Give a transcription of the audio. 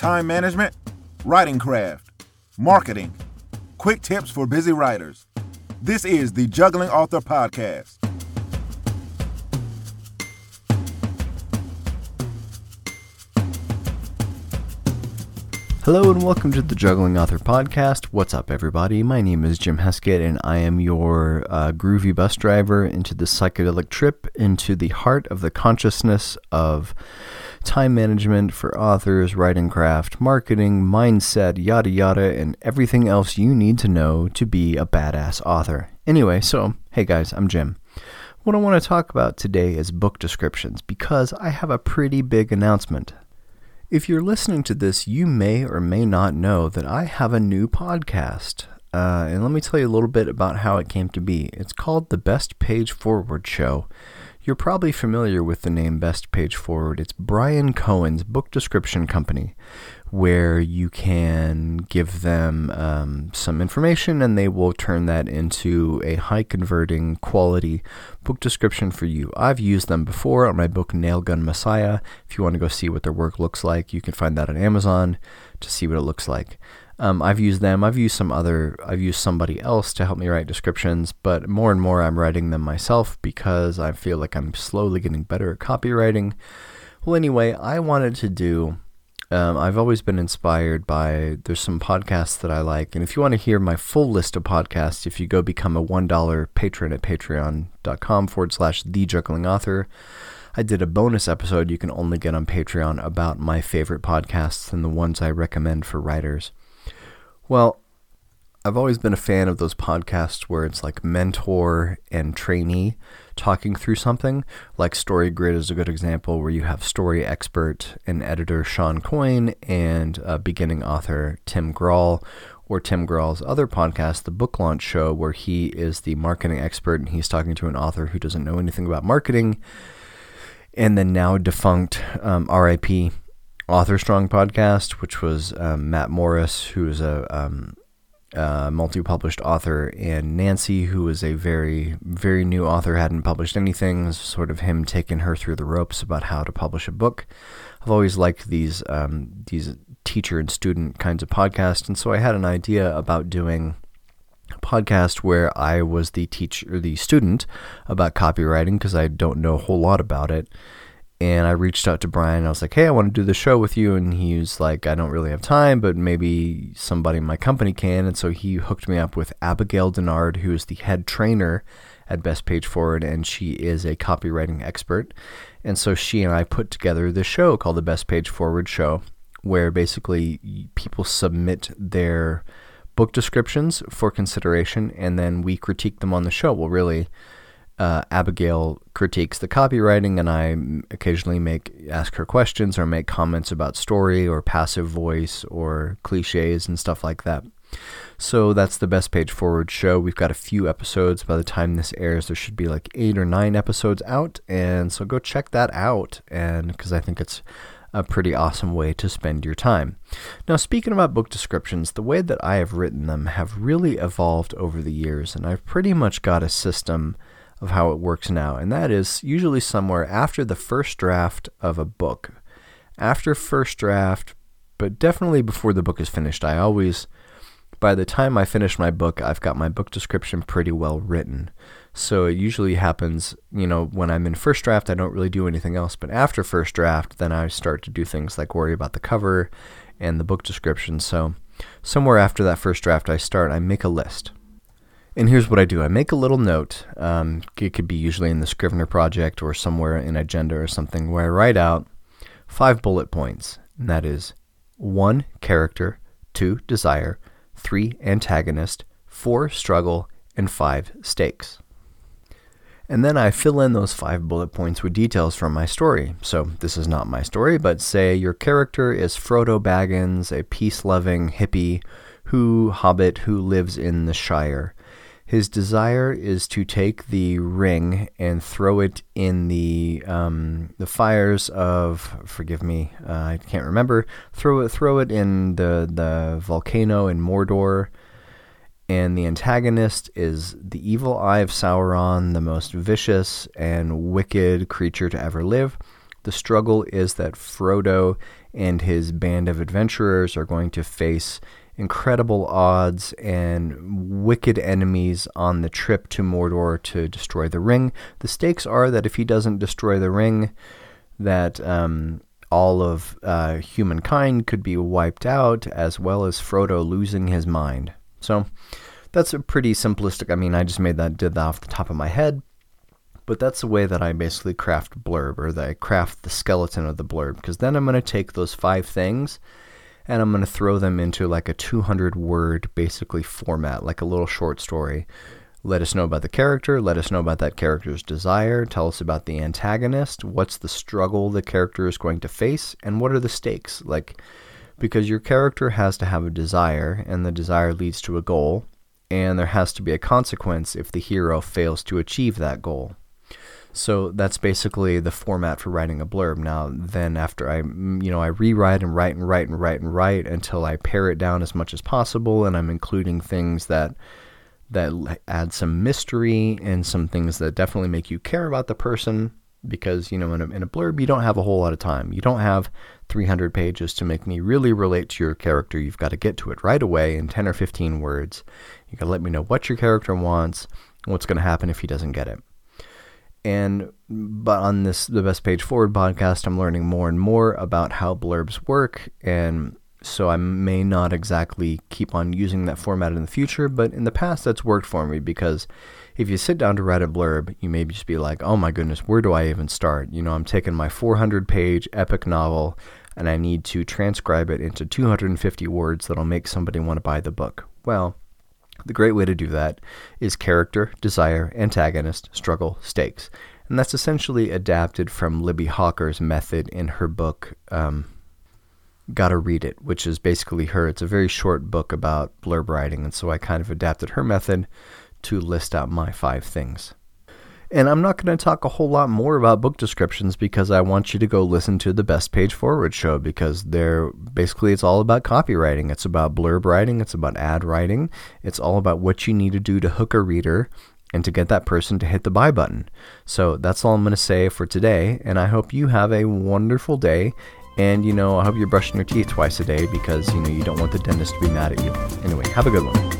time management, writing craft, marketing, quick tips for busy writers. This is the Juggling Author Podcast. Hello and welcome to the Juggling Author Podcast. What's up, everybody? My name is Jim Heskett, and I am your uh, groovy bus driver into the psychedelic trip into the heart of the consciousness of time management for authors, writing craft, marketing, mindset, yada yada, and everything else you need to know to be a badass author. Anyway, so hey guys, I'm Jim. What I want to talk about today is book descriptions because I have a pretty big announcement. If you're listening to this, you may or may not know that I have a new podcast. Uh, and let me tell you a little bit about how it came to be. It's called The Best Page Forward Show. You're probably familiar with the name Best Page Forward. It's Bryan Cohen's book description company where you can give them um, some information and they will turn that into a high converting quality book description for you. I've used them before on my book Nailgun Messiah. If you want to go see what their work looks like, you can find that on Amazon to see what it looks like. Um, I've used them. I've used some other. I've used somebody else to help me write descriptions, but more and more I'm writing them myself because I feel like I'm slowly getting better at copywriting. Well, anyway, I wanted to do um, I've always been inspired by, there's some podcasts that I like. And if you want to hear my full list of podcasts, if you go become a $1 patron at patreon.com forward slash the juggling author, I did a bonus episode you can only get on Patreon about my favorite podcasts and the ones I recommend for writers. Well, I've always been a fan of those podcasts where it's like mentor and trainee talking through something. Like Story Grid is a good example where you have story expert and editor Shawn Coyne and beginning author Tim Grahl, or Tim Grahl's other podcast, The Book Launch Show, where he is the marketing expert and he's talking to an author who doesn't know anything about marketing. And then now defunct um, RIP Author Strong podcast, which was um, Matt Morris, who is a um, uh, multi-published author, and Nancy, who is a very, very new author, hadn't published anything. Sort of him taking her through the ropes about how to publish a book. I've always liked these um, these teacher and student kinds of podcasts, and so I had an idea about doing a podcast where I was the teacher, the student about copywriting because I don't know a whole lot about it and I reached out to Bryan. I was like, "Hey, I want to do the show with you," and he was like, "I don't really have time, but maybe somebody in my company can." And so he hooked me up with Abigail Denard, who is the head trainer at Best Page Forward, and she is a copywriting expert. And so she and I put together this show called the Best Page Forward Show, where basically people submit their book descriptions for consideration, and then we critique them on the show. Well, really uh, Abigail critiques the copywriting, and I occasionally make ask her questions or make comments about story or passive voice or cliches and stuff like that. So that's the best page forward show. We've got a few episodes. By the time this airs, there should be like eight or nine episodes out, and so go check that out. And because I think it's a pretty awesome way to spend your time. Now, speaking about book descriptions, the way that I have written them have really evolved over the years, and I've pretty much got a system of how it works now, and that is usually somewhere after the first draft of a book. After first draft, but definitely before the book is finished, I always, by the time I finish my book, I've got my book description pretty well written. So it usually happens, you know, when I'm in first draft, I don't really do anything else. But after first draft, then I start to do things like worry about the cover and the book description. So somewhere after that first draft, I start, I make a list. And here's what I do I make a little note. Um, it could be usually in the Scrivener project or somewhere in Agenda or something where I write out five bullet points. And that is one, character, two, desire, three, antagonist, four, struggle, and five, stakes. And then I fill in those five bullet points with details from my story. So this is not my story, but say your character is Frodo Baggins, a peace loving hippie who hobbit who lives in the Shire. His desire is to take the ring and throw it in the um, the fires of forgive me, uh, I can't remember. Throw it throw it in the the volcano in Mordor. And the antagonist is the evil eye of Sauron, the most vicious and wicked creature to ever live. The struggle is that Frodo and his band of adventurers are going to face incredible odds and wicked enemies on the trip to Mordor to destroy the ring. The stakes are that if he doesn't destroy the ring, that um, all of uh, humankind could be wiped out, as well as Frodo losing his mind. So that's a pretty simplistic. I mean, I just made that did that off the top of my head, but that's the way that I basically craft blurb, or that I craft the skeleton of the blurb. Because then I'm going to take those five things and I'm going to throw them into like a 200 word basically format, like a little short story. Let us know about the character, let us know about that character's desire, tell us about the antagonist, what's the struggle the character is going to face, and what are the stakes. Like, because your character has to have a desire, and the desire leads to a goal, and there has to be a consequence if the hero fails to achieve that goal. So that's basically the format for writing a blurb. Now, then after I, you know, I rewrite and write and write and write and write until I pare it down as much as possible, and I'm including things that that add some mystery and some things that definitely make you care about the person. Because you know, in a, in a blurb, you don't have a whole lot of time. You don't have 300 pages to make me really relate to your character. You've got to get to it right away in 10 or 15 words. You got to let me know what your character wants, and what's going to happen if he doesn't get it and but on this the best page forward podcast i'm learning more and more about how blurbs work. And so i may not exactly keep on using that format in the future but in the past that's worked for me because if you sit down to write a blurb you may just be like oh my goodness where do i even start? You know i'm taking my 400 page epic novel and i need to transcribe it into 250 words that'll make somebody want to buy the book. Well the great way to do that is character, desire, antagonist, struggle, stakes. And that's essentially adapted from Libbie Hawker's method in her book, um, Gotta Read It, which is basically her. It's a very short book about blurb writing. And so I kind of adapted her method to list out my five things. And I'm not going to talk a whole lot more about book descriptions because I want you to go listen to the Best Page Forward show because they're basically it's all about copywriting. It's about blurb writing, it's about ad writing, it's all about what you need to do to hook a reader and to get that person to hit the buy button. So that's all I'm going to say for today and I hope you have a wonderful day and you know, I hope you're brushing your teeth twice a day because you know you don't want the dentist to be mad at you. Anyway, have a good one.